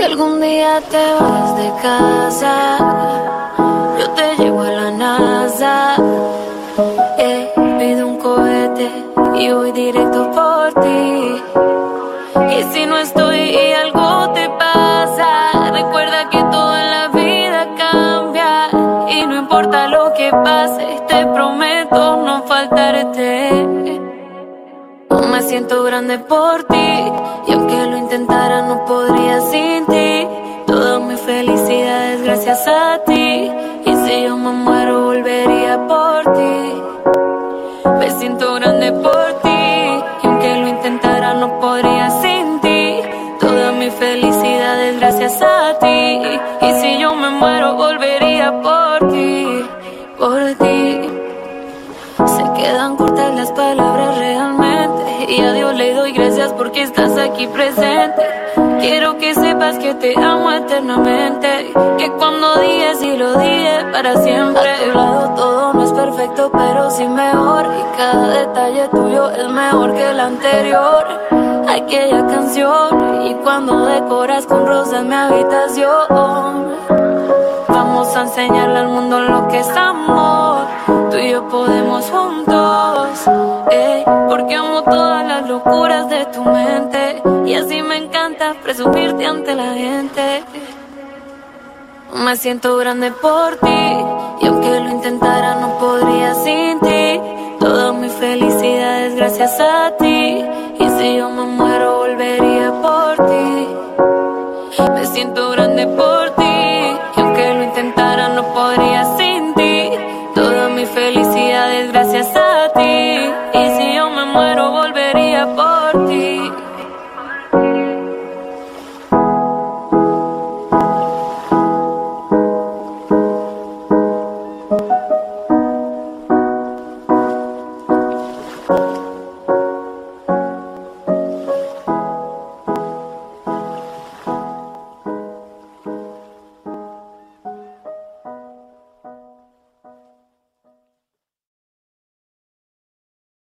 algún día te vas de casa, yo te llevo a la NASA. Pido un cohete y voy directo por ti. Y si no estoy y algo te pasa, recuerda que todo en la vida cambia. Y no importa lo que pase, te prometo no faltarte. Me siento grande por ti, y aunque gracias a ti. Y si yo me muero, volvería por ti. Me siento grande por ti, y aunque lo intentara, no podría sin ti. Toda mi felicidad es gracias a ti. Y si yo me muero, volvería por ti, por ti. Se quedan cortas las palabras realmente. Y a Dios le doy gracias porque estás aquí presente. Quiero que sepas que te amo eternamente. Que cuando dije sí lo dije para siempre. A tu lado todo no es perfecto, pero sí mejor. Y cada detalle tuyo es mejor que el anterior. Aquella canción. Y cuando decoras con rosas mi habitación. Vamos a enseñarle al mundo lo que es amor. Tú y yo podemos juntos. Eh, porque amo todas las locuras de tu mente. Y así me encanta presumirte ante la gente. Me siento grande por ti. Y aunque lo intentara, no podría sin ti. Toda mi felicidad es gracias a ti. Y si yo me muero,